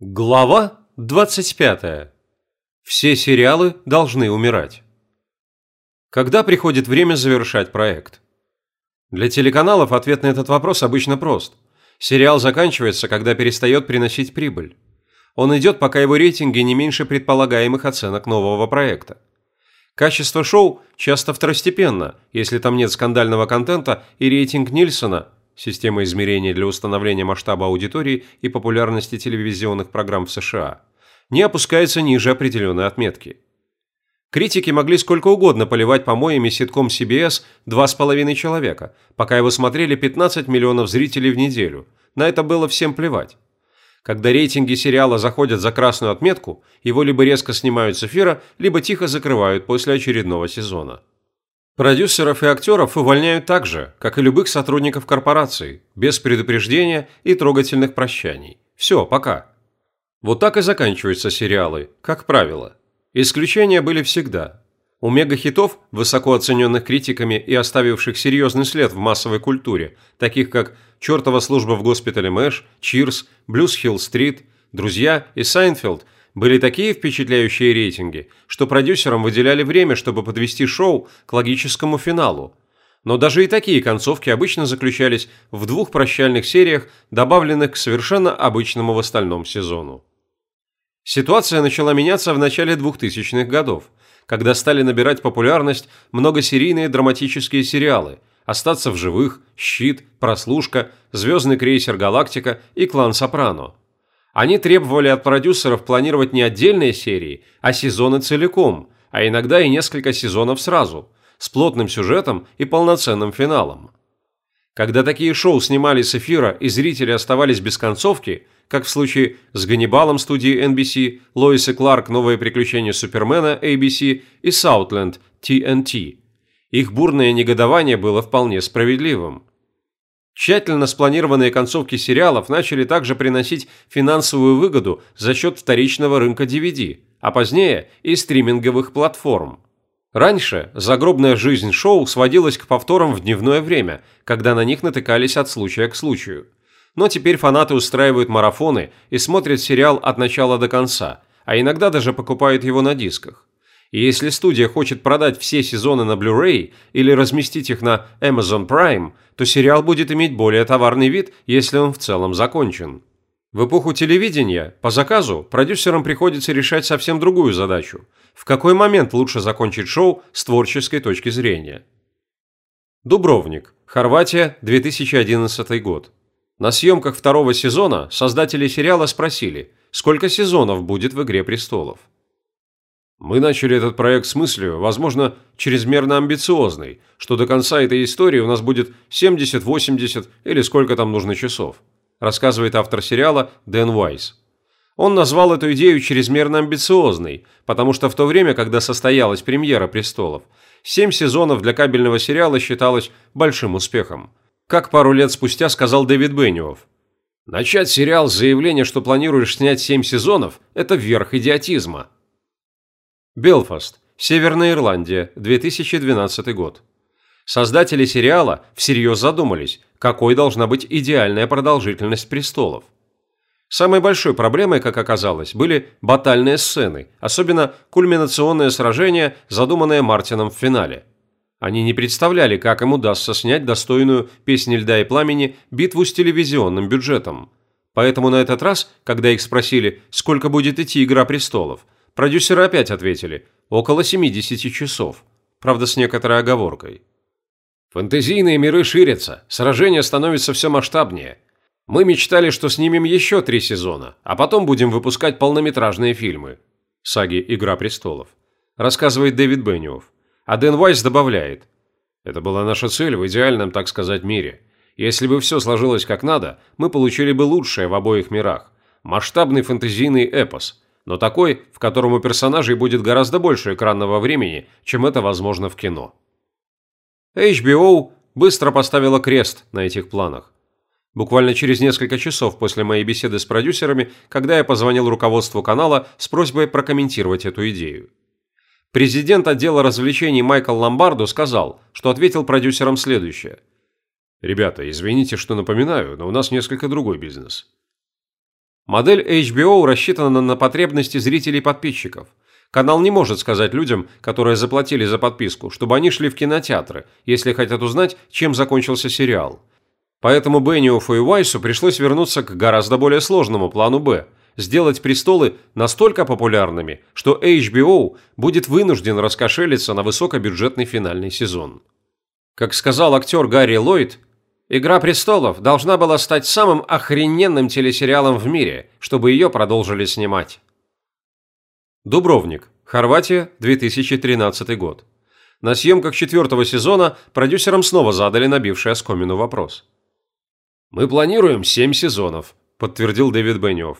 Глава 25. Все сериалы должны умирать. Когда приходит время завершать проект? Для телеканалов ответ на этот вопрос обычно прост. Сериал заканчивается, когда перестает приносить прибыль. Он идет, пока его рейтинги не меньше предполагаемых оценок нового проекта. Качество шоу часто второстепенно, если там нет скандального контента и рейтинг Нильсона система измерения для установления масштаба аудитории и популярности телевизионных программ в США, не опускается ниже определенной отметки. Критики могли сколько угодно поливать помоями ситком CBS «Два с половиной человека», пока его смотрели 15 миллионов зрителей в неделю. На это было всем плевать. Когда рейтинги сериала заходят за красную отметку, его либо резко снимают с эфира, либо тихо закрывают после очередного сезона. Продюсеров и актеров увольняют так же, как и любых сотрудников корпорации, без предупреждения и трогательных прощаний. Все, пока. Вот так и заканчиваются сериалы, как правило. Исключения были всегда. У мегахитов, высоко оцененных критиками и оставивших серьезный след в массовой культуре, таких как «Чертова служба в госпитале Мэш», «Чирс», «Блюз-Хилл-стрит», «Друзья» и «Сайнфилд», были такие впечатляющие рейтинги, что продюсерам выделяли время, чтобы подвести шоу к логическому финалу. Но даже и такие концовки обычно заключались в двух прощальных сериях, добавленных к совершенно обычному в остальном сезону. Ситуация начала меняться в начале 2000-х годов, когда стали набирать популярность многосерийные драматические сериалы «Остаться в живых», «Щит», «Прослушка», «Звездный крейсер Галактика» и «Клан Сопрано». Они требовали от продюсеров планировать не отдельные серии, а сезоны целиком, а иногда и несколько сезонов сразу, с плотным сюжетом и полноценным финалом. Когда такие шоу снимали с эфира и зрители оставались без концовки, как в случае с Ганнибалом студии NBC, Лоис и Кларк «Новые приключения Супермена» ABC и Саутленд TNT, их бурное негодование было вполне справедливым. Тщательно спланированные концовки сериалов начали также приносить финансовую выгоду за счет вторичного рынка DVD, а позднее и стриминговых платформ. Раньше загробная жизнь шоу сводилась к повторам в дневное время, когда на них натыкались от случая к случаю. Но теперь фанаты устраивают марафоны и смотрят сериал от начала до конца, а иногда даже покупают его на дисках. И если студия хочет продать все сезоны на Blu-ray или разместить их на Amazon Prime, то сериал будет иметь более товарный вид, если он в целом закончен. В эпоху телевидения, по заказу, продюсерам приходится решать совсем другую задачу. В какой момент лучше закончить шоу с творческой точки зрения? Дубровник, Хорватия, 2011 год. На съемках второго сезона создатели сериала спросили, сколько сезонов будет в «Игре престолов». Мы начали этот проект с мыслью, возможно, чрезмерно амбициозной, что до конца этой истории у нас будет 70, 80 или сколько там нужно часов, рассказывает автор сериала Дэн Уайс. Он назвал эту идею чрезмерно амбициозной, потому что в то время, когда состоялась премьера «Престолов», семь сезонов для кабельного сериала считалось большим успехом. Как пару лет спустя сказал Дэвид Бенниофф. «Начать сериал с заявления, что планируешь снять семь сезонов – это верх идиотизма». Белфаст, Северная Ирландия, 2012 год. Создатели сериала всерьез задумались, какой должна быть идеальная продолжительность престолов. Самой большой проблемой, как оказалось, были батальные сцены, особенно кульминационное сражение, задуманное Мартином в финале. Они не представляли, как им удастся снять достойную «Песни льда и пламени» битву с телевизионным бюджетом. Поэтому на этот раз, когда их спросили, сколько будет идти «Игра престолов», Продюсеры опять ответили – около 70 часов. Правда, с некоторой оговоркой. Фэнтезийные миры ширятся, сражения становятся все масштабнее. Мы мечтали, что снимем еще три сезона, а потом будем выпускать полнометражные фильмы. Саги «Игра престолов». Рассказывает Дэвид Бенниофф. А Дэн Вайс добавляет. Это была наша цель в идеальном, так сказать, мире. Если бы все сложилось как надо, мы получили бы лучшее в обоих мирах. Масштабный фэнтезийный эпос – но такой, в котором у персонажей будет гораздо больше экранного времени, чем это возможно в кино. HBO быстро поставила крест на этих планах. Буквально через несколько часов после моей беседы с продюсерами, когда я позвонил руководству канала с просьбой прокомментировать эту идею. Президент отдела развлечений Майкл Ломбардо сказал, что ответил продюсерам следующее. «Ребята, извините, что напоминаю, но у нас несколько другой бизнес. Модель HBO рассчитана на потребности зрителей и подписчиков. Канал не может сказать людям, которые заплатили за подписку, чтобы они шли в кинотеатры, если хотят узнать, чем закончился сериал. Поэтому Бенниофу и Уайсу пришлось вернуться к гораздо более сложному плану «Б» – сделать «Престолы» настолько популярными, что HBO будет вынужден раскошелиться на высокобюджетный финальный сезон. Как сказал актер Гарри Ллойд, «Игра престолов» должна была стать самым охрененным телесериалом в мире, чтобы ее продолжили снимать. Дубровник, Хорватия, 2013 год. На съемках четвертого сезона продюсерам снова задали набивший оскомину вопрос. «Мы планируем семь сезонов», – подтвердил Дэвид Бенниофф.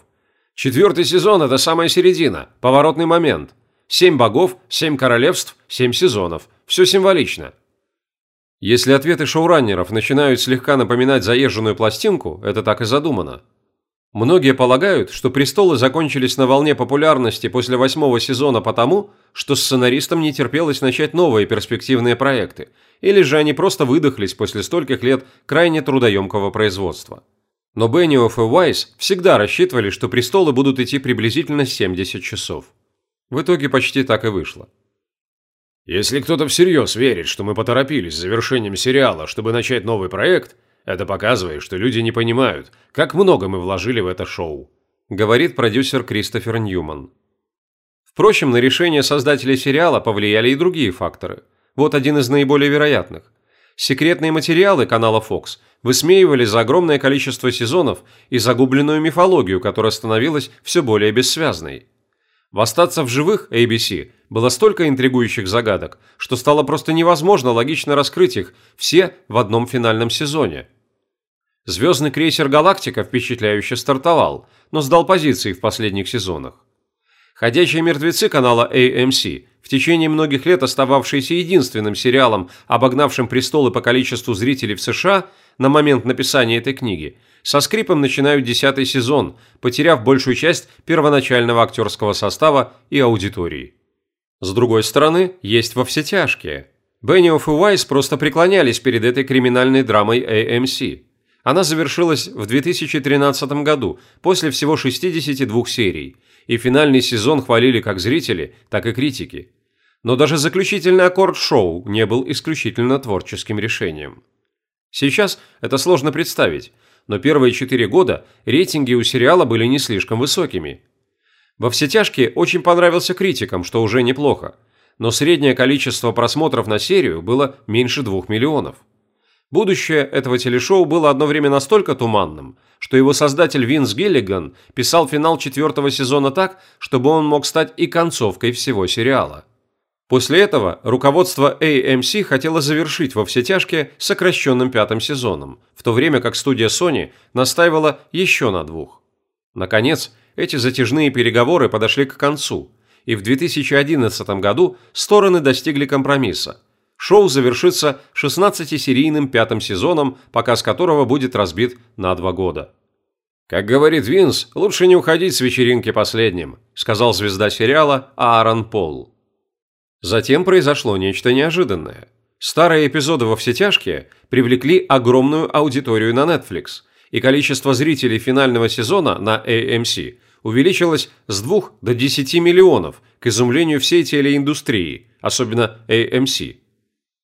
«Четвертый сезон – это самая середина, поворотный момент. Семь богов, семь королевств, семь сезонов. Все символично. Если ответы шоураннеров начинают слегка напоминать заезженную пластинку, это так и задумано. Многие полагают, что «Престолы» закончились на волне популярности после восьмого сезона потому, что сценаристам не терпелось начать новые перспективные проекты, или же они просто выдохлись после стольких лет крайне трудоемкого производства. Но Бенниофф и Уайс всегда рассчитывали, что «Престолы» будут идти приблизительно 70 часов. В итоге почти так и вышло. Если кто-то всерьез верит, что мы поторопились с завершением сериала, чтобы начать новый проект, это показывает, что люди не понимают, как много мы вложили в это шоу», – говорит продюсер Кристофер Ньюман. Впрочем, на решение создателей сериала повлияли и другие факторы. Вот один из наиболее вероятных. Секретные материалы канала Fox высмеивали за огромное количество сезонов и загубленную мифологию, которая становилась все более бессвязной. В «Остаться в живых» ABC было столько интригующих загадок, что стало просто невозможно логично раскрыть их все в одном финальном сезоне. Звездный крейсер «Галактика» впечатляюще стартовал, но сдал позиции в последних сезонах. «Ходячие мертвецы» канала AMC, в течение многих лет остававшиеся единственным сериалом, обогнавшим престолы по количеству зрителей в США на момент написания этой книги – со скрипом начинают десятый сезон, потеряв большую часть первоначального актерского состава и аудитории. С другой стороны, есть во все тяжкие. Бенниофф и Уайс просто преклонялись перед этой криминальной драмой AMC. Она завершилась в 2013 году, после всего 62 серий, и финальный сезон хвалили как зрители, так и критики. Но даже заключительный аккорд шоу не был исключительно творческим решением. Сейчас это сложно представить, но первые четыре года рейтинги у сериала были не слишком высокими. Во все тяжкие очень понравился критикам, что уже неплохо, но среднее количество просмотров на серию было меньше двух миллионов. Будущее этого телешоу было одно время настолько туманным, что его создатель Винс Гиллиган писал финал четвертого сезона так, чтобы он мог стать и концовкой всего сериала. После этого руководство AMC хотело завершить во все тяжкие сокращенным пятым сезоном, в то время как студия Sony настаивала еще на двух. Наконец, эти затяжные переговоры подошли к концу, и в 2011 году стороны достигли компромисса. Шоу завершится 16-серийным пятым сезоном, показ которого будет разбит на два года. «Как говорит Винс, лучше не уходить с вечеринки последним», сказал звезда сериала Аарон Пол. Затем произошло нечто неожиданное. Старые эпизоды во все тяжкие привлекли огромную аудиторию на Netflix, и количество зрителей финального сезона на AMC увеличилось с 2 до 10 миллионов к изумлению всей телеиндустрии, особенно AMC.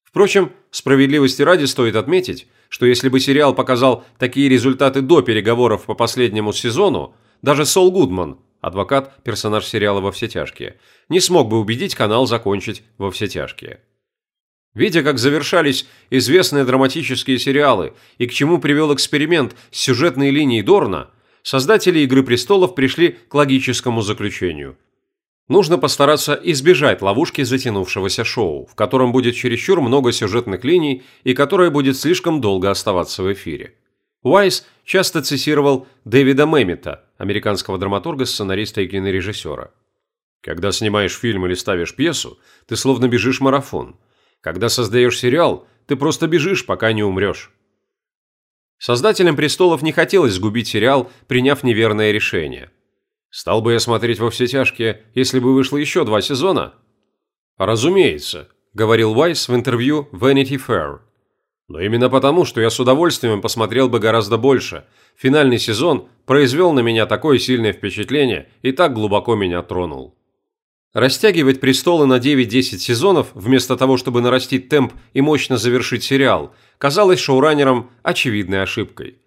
Впрочем, справедливости ради стоит отметить, что если бы сериал показал такие результаты до переговоров по последнему сезону, даже Сол Гудман адвокат, персонаж сериала «Во все тяжкие», не смог бы убедить канал закончить «Во все тяжкие». Видя, как завершались известные драматические сериалы и к чему привел эксперимент с сюжетной линией Дорна, создатели «Игры престолов» пришли к логическому заключению. Нужно постараться избежать ловушки затянувшегося шоу, в котором будет чересчур много сюжетных линий и которое будет слишком долго оставаться в эфире. Уайс часто цитировал Дэвида Мэммита, американского драматурга, сценариста и кинорежиссера. «Когда снимаешь фильм или ставишь пьесу, ты словно бежишь марафон. Когда создаешь сериал, ты просто бежишь, пока не умрешь». Создателям «Престолов» не хотелось сгубить сериал, приняв неверное решение. «Стал бы я смотреть во все тяжкие, если бы вышло еще два сезона?» «Разумеется», – говорил Уайс в интервью Vanity Fair. Но именно потому, что я с удовольствием посмотрел бы гораздо больше, финальный сезон произвел на меня такое сильное впечатление и так глубоко меня тронул. Растягивать престолы на 9-10 сезонов, вместо того, чтобы нарастить темп и мощно завершить сериал, казалось шоураннерам очевидной ошибкой.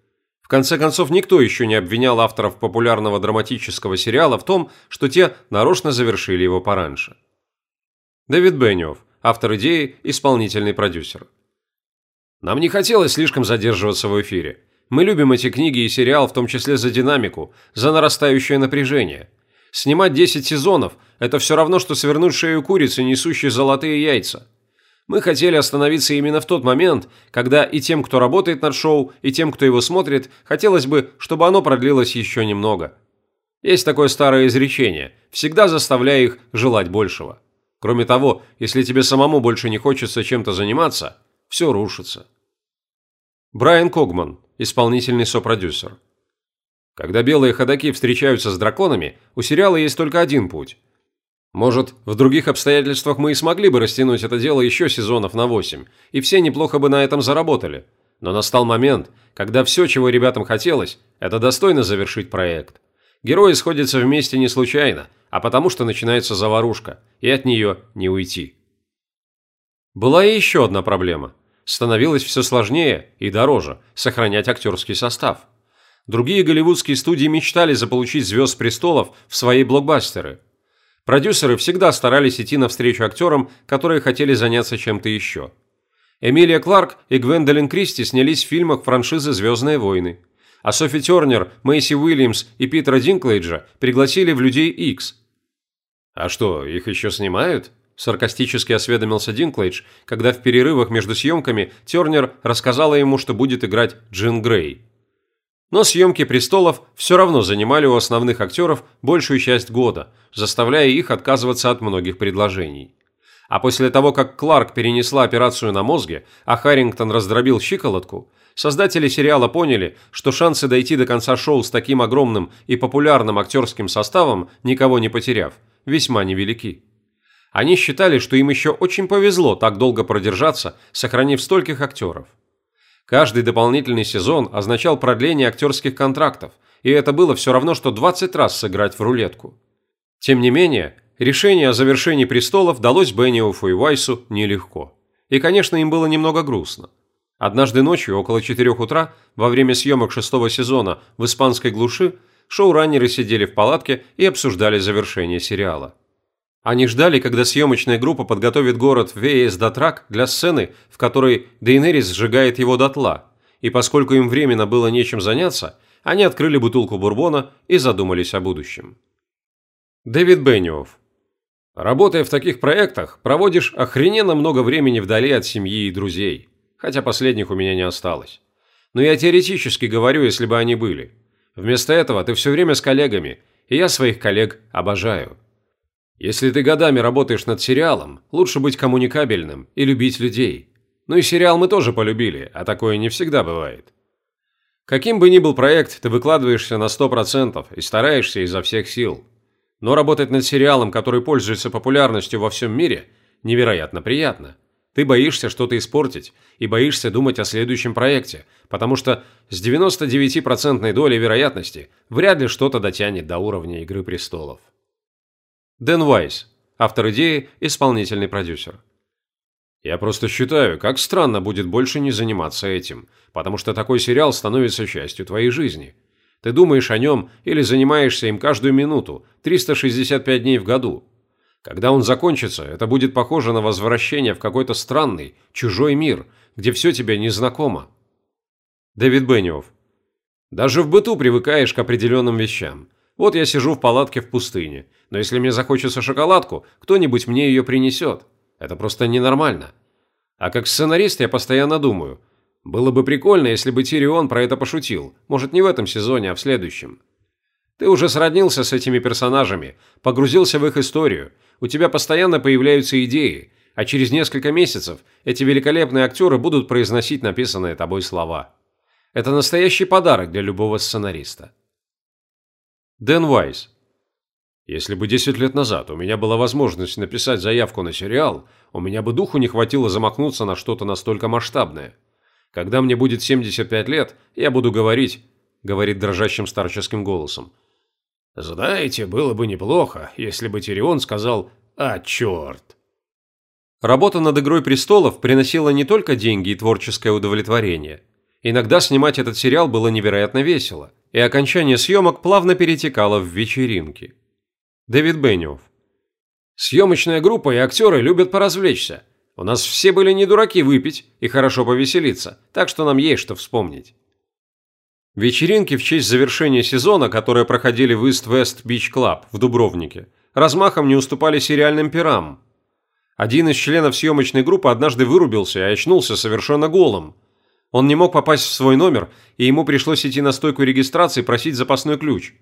В конце концов, никто еще не обвинял авторов популярного драматического сериала в том, что те нарочно завершили его пораньше. Дэвид Бенниофф, автор идеи, исполнительный продюсер. Нам не хотелось слишком задерживаться в эфире. Мы любим эти книги и сериал, в том числе за динамику, за нарастающее напряжение. Снимать 10 сезонов – это все равно, что свернуть шею курицы, несущей золотые яйца. Мы хотели остановиться именно в тот момент, когда и тем, кто работает над шоу, и тем, кто его смотрит, хотелось бы, чтобы оно продлилось еще немного. Есть такое старое изречение – всегда заставляя их желать большего. Кроме того, если тебе самому больше не хочется чем-то заниматься, все рушится. Брайан Когман, исполнительный сопродюсер. Когда белые ходаки встречаются с драконами, у сериала есть только один путь. Может, в других обстоятельствах мы и смогли бы растянуть это дело еще сезонов на 8, и все неплохо бы на этом заработали. Но настал момент, когда все, чего ребятам хотелось, это достойно завершить проект. Герои сходятся вместе не случайно, а потому что начинается заварушка, и от нее не уйти. Была и еще одна проблема – становилось все сложнее и дороже сохранять актерский состав. Другие голливудские студии мечтали заполучить звезд престолов в свои блокбастеры. Продюсеры всегда старались идти навстречу актерам, которые хотели заняться чем-то еще. Эмилия Кларк и Гвендолин Кристи снялись в фильмах франшизы «Звездные войны». А Софи Тернер, Мэйси Уильямс и Питера Динклейджа пригласили в «Людей Икс». А что, их еще снимают? Саркастически осведомился Динклейдж, когда в перерывах между съемками Тернер рассказала ему, что будет играть Джин Грей. Но съемки «Престолов» все равно занимали у основных актеров большую часть года, заставляя их отказываться от многих предложений. А после того, как Кларк перенесла операцию на мозге, а Харрингтон раздробил щиколотку, создатели сериала поняли, что шансы дойти до конца шоу с таким огромным и популярным актерским составом, никого не потеряв, весьма невелики. Они считали, что им еще очень повезло так долго продержаться, сохранив стольких актеров. Каждый дополнительный сезон означал продление актерских контрактов, и это было все равно, что 20 раз сыграть в рулетку. Тем не менее, решение о завершении «Престолов» далось Бенниофу и Вайсу нелегко. И, конечно, им было немного грустно. Однажды ночью, около 4 утра, во время съемок шестого сезона в испанской глуши, шоураннеры сидели в палатке и обсуждали завершение сериала. Они ждали, когда съемочная группа подготовит город Веес Датрак для сцены, в которой Дейнерис сжигает его дотла, и поскольку им временно было нечем заняться, они открыли бутылку бурбона и задумались о будущем. Дэвид Бенниофф. Работая в таких проектах, проводишь охрененно много времени вдали от семьи и друзей, хотя последних у меня не осталось. Но я теоретически говорю, если бы они были. Вместо этого ты все время с коллегами, и я своих коллег обожаю. Если ты годами работаешь над сериалом, лучше быть коммуникабельным и любить людей. Ну и сериал мы тоже полюбили, а такое не всегда бывает. Каким бы ни был проект, ты выкладываешься на 100% и стараешься изо всех сил. Но работать над сериалом, который пользуется популярностью во всем мире, невероятно приятно. Ты боишься что-то испортить и боишься думать о следующем проекте, потому что с 99% долей вероятности вряд ли что-то дотянет до уровня «Игры престолов». Дэн Вайс, автор идеи, исполнительный продюсер. Я просто считаю, как странно будет больше не заниматься этим, потому что такой сериал становится частью твоей жизни. Ты думаешь о нем или занимаешься им каждую минуту, 365 дней в году. Когда он закончится, это будет похоже на возвращение в какой-то странный, чужой мир, где все тебе незнакомо. Дэвид Бенниофф. Даже в быту привыкаешь к определенным вещам. Вот я сижу в палатке в пустыне, но если мне захочется шоколадку, кто-нибудь мне ее принесет. Это просто ненормально. А как сценарист я постоянно думаю, было бы прикольно, если бы Тирион про это пошутил, может не в этом сезоне, а в следующем. Ты уже сроднился с этими персонажами, погрузился в их историю, у тебя постоянно появляются идеи, а через несколько месяцев эти великолепные актеры будут произносить написанные тобой слова. Это настоящий подарок для любого сценариста. Дэн Вайс. Если бы 10 лет назад у меня была возможность написать заявку на сериал, у меня бы духу не хватило замахнуться на что-то настолько масштабное. Когда мне будет 75 лет, я буду говорить, говорит дрожащим старческим голосом. Знаете, было бы неплохо, если бы Тирион сказал «А, черт!». Работа над «Игрой престолов» приносила не только деньги и творческое удовлетворение. Иногда снимать этот сериал было невероятно весело, и окончание съемок плавно перетекало в вечеринки. Дэвид Бенниофф. Съемочная группа и актеры любят поразвлечься. У нас все были не дураки выпить и хорошо повеселиться, так что нам есть что вспомнить. Вечеринки в честь завершения сезона, которые проходили в West Beach Club в Дубровнике, размахом не уступали сериальным пирам. Один из членов съемочной группы однажды вырубился и очнулся совершенно голым. Он не мог попасть в свой номер, и ему пришлось идти на стойку регистрации просить запасной ключ.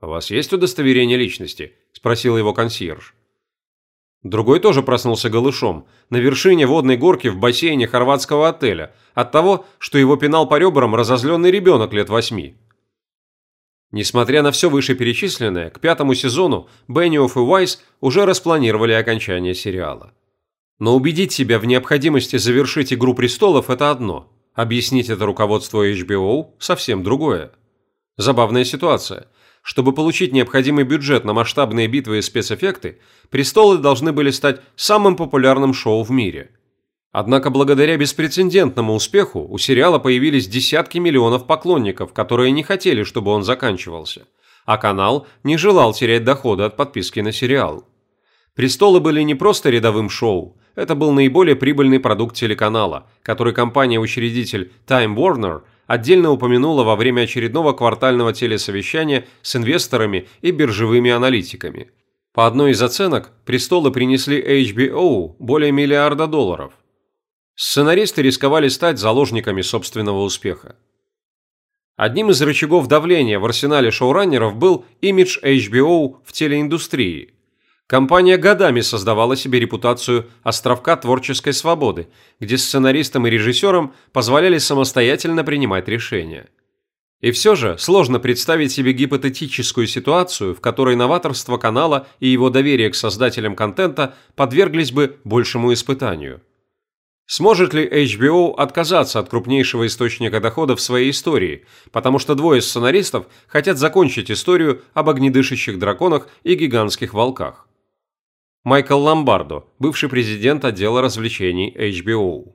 «У вас есть удостоверение личности?» – спросил его консьерж. Другой тоже проснулся голышом, на вершине водной горки в бассейне хорватского отеля, от того, что его пинал по ребрам разозленный ребенок лет восьми. Несмотря на все вышеперечисленное, к пятому сезону Бенниофф и Уайс уже распланировали окончание сериала. Но убедить себя в необходимости завершить «Игру престолов» – это одно, объяснить это руководству HBO – совсем другое. Забавная ситуация – чтобы получить необходимый бюджет на масштабные битвы и спецэффекты, «Престолы» должны были стать самым популярным шоу в мире. Однако благодаря беспрецедентному успеху у сериала появились десятки миллионов поклонников, которые не хотели, чтобы он заканчивался. А канал не желал терять доходы от подписки на сериал. «Престолы» были не просто рядовым шоу, это был наиболее прибыльный продукт телеканала, который компания-учредитель Time Warner отдельно упомянула во время очередного квартального телесовещания с инвесторами и биржевыми аналитиками. По одной из оценок, престолы принесли HBO более миллиарда долларов. Сценаристы рисковали стать заложниками собственного успеха. Одним из рычагов давления в арсенале шоураннеров был имидж HBO в телеиндустрии – Компания годами создавала себе репутацию островка творческой свободы, где сценаристам и режиссерам позволяли самостоятельно принимать решения. И все же сложно представить себе гипотетическую ситуацию, в которой новаторство канала и его доверие к создателям контента подверглись бы большему испытанию. Сможет ли HBO отказаться от крупнейшего источника дохода в своей истории, потому что двое сценаристов хотят закончить историю об огнедышащих драконах и гигантских волках? Майкл Ломбардо, бывший президент отдела развлечений HBO.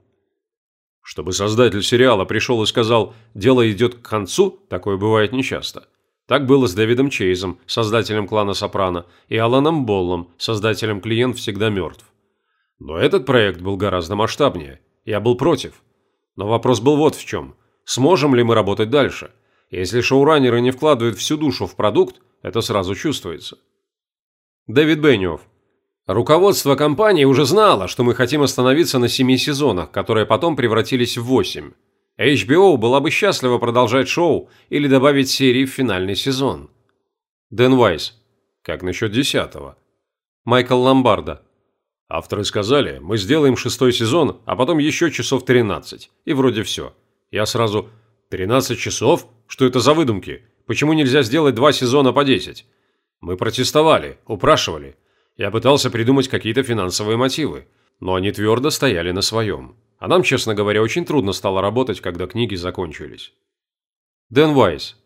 Чтобы создатель сериала пришел и сказал «дело идет к концу», такое бывает нечасто. Так было с Дэвидом Чейзом, создателем клана Сопрано, и Аланом Боллом, создателем «Клиент всегда мертв». Но этот проект был гораздо масштабнее. Я был против. Но вопрос был вот в чем. Сможем ли мы работать дальше? Если шоураннеры не вкладывают всю душу в продукт, это сразу чувствуется. Дэвид Бенниофф, Руководство компании уже знало, что мы хотим остановиться на семи сезонах, которые потом превратились в восемь. HBO была бы счастлива продолжать шоу или добавить серии в финальный сезон. Дэн Вайс. Как насчет десятого? Майкл Ломбардо. Авторы сказали, мы сделаем шестой сезон, а потом еще часов 13. И вроде все. Я сразу... 13 часов? Что это за выдумки? Почему нельзя сделать два сезона по 10? Мы протестовали, упрашивали. Я пытался придумать какие-то финансовые мотивы, но они твердо стояли на своем. А нам, честно говоря, очень трудно стало работать, когда книги закончились. Дэн Вайс.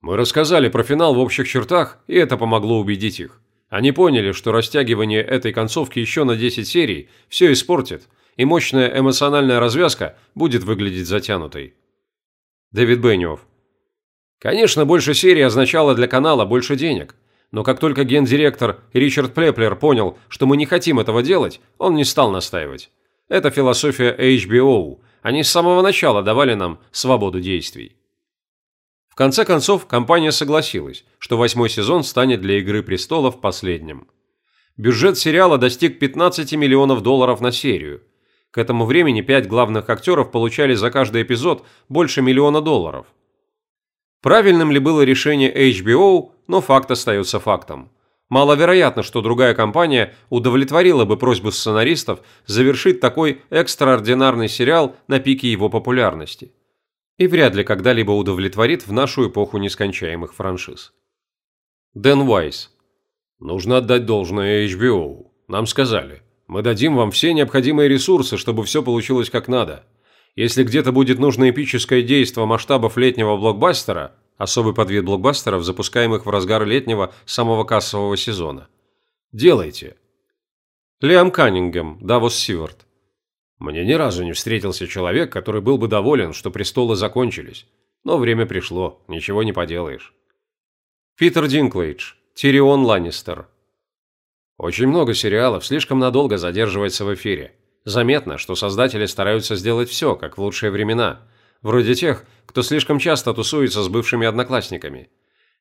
Мы рассказали про финал в общих чертах, и это помогло убедить их. Они поняли, что растягивание этой концовки еще на 10 серий все испортит, и мощная эмоциональная развязка будет выглядеть затянутой. Дэвид Бенниофф. Конечно, больше серий означало для канала больше денег – но как только гендиректор Ричард Плеплер понял, что мы не хотим этого делать, он не стал настаивать. Это философия HBO. Они с самого начала давали нам свободу действий. В конце концов, компания согласилась, что восьмой сезон станет для «Игры престолов» последним. Бюджет сериала достиг 15 миллионов долларов на серию. К этому времени пять главных актеров получали за каждый эпизод больше миллиона долларов. Правильным ли было решение HBO, но факт остается фактом. Маловероятно, что другая компания удовлетворила бы просьбу сценаристов завершить такой экстраординарный сериал на пике его популярности. И вряд ли когда-либо удовлетворит в нашу эпоху нескончаемых франшиз. Дэн Уайс. Нужно отдать должное HBO. Нам сказали. Мы дадим вам все необходимые ресурсы, чтобы все получилось как надо. Если где-то будет нужно эпическое действо масштабов летнего блокбастера, особый подвид блокбастеров, запускаемых в разгар летнего самого кассового сезона, делайте. Лиам Каннингем, Давос Сивард. Мне ни разу не встретился человек, который был бы доволен, что престолы закончились. Но время пришло, ничего не поделаешь. Питер Динклейдж, Тирион Ланнистер. Очень много сериалов слишком надолго задерживается в эфире. Заметно, что создатели стараются сделать все, как в лучшие времена. Вроде тех, кто слишком часто тусуется с бывшими одноклассниками.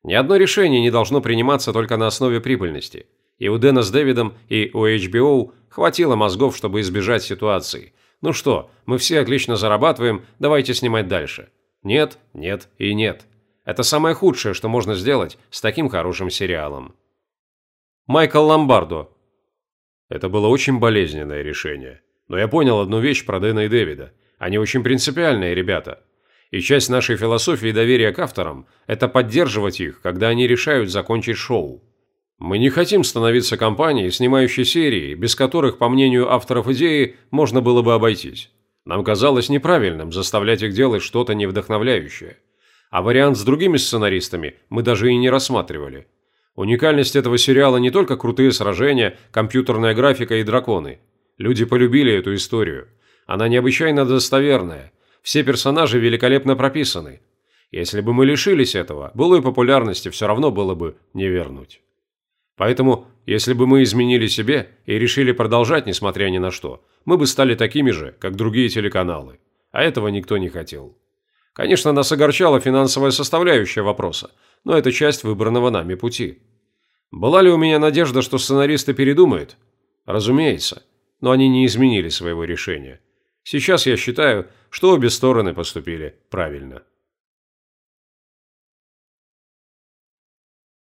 Ни одно решение не должно приниматься только на основе прибыльности. И у Дэна с Дэвидом, и у HBO хватило мозгов, чтобы избежать ситуации. Ну что, мы все отлично зарабатываем, давайте снимать дальше. Нет, нет и нет. Это самое худшее, что можно сделать с таким хорошим сериалом. Майкл Ломбардо. Это было очень болезненное решение. Но я понял одну вещь про Дэна и Дэвида. Они очень принципиальные ребята. И часть нашей философии доверия к авторам – это поддерживать их, когда они решают закончить шоу. Мы не хотим становиться компанией, снимающей серии, без которых, по мнению авторов идеи, можно было бы обойтись. Нам казалось неправильным заставлять их делать что-то невдохновляющее. А вариант с другими сценаристами мы даже и не рассматривали. Уникальность этого сериала не только крутые сражения, компьютерная графика и драконы. Люди полюбили эту историю. Она необычайно достоверная. Все персонажи великолепно прописаны. Если бы мы лишились этого, былой популярности все равно было бы не вернуть. Поэтому, если бы мы изменили себе и решили продолжать, несмотря ни на что, мы бы стали такими же, как другие телеканалы. А этого никто не хотел. Конечно, нас огорчала финансовая составляющая вопроса, но это часть выбранного нами пути. Была ли у меня надежда, что сценаристы передумают? Разумеется, но они не изменили своего решения. Сейчас я считаю, что обе стороны поступили правильно.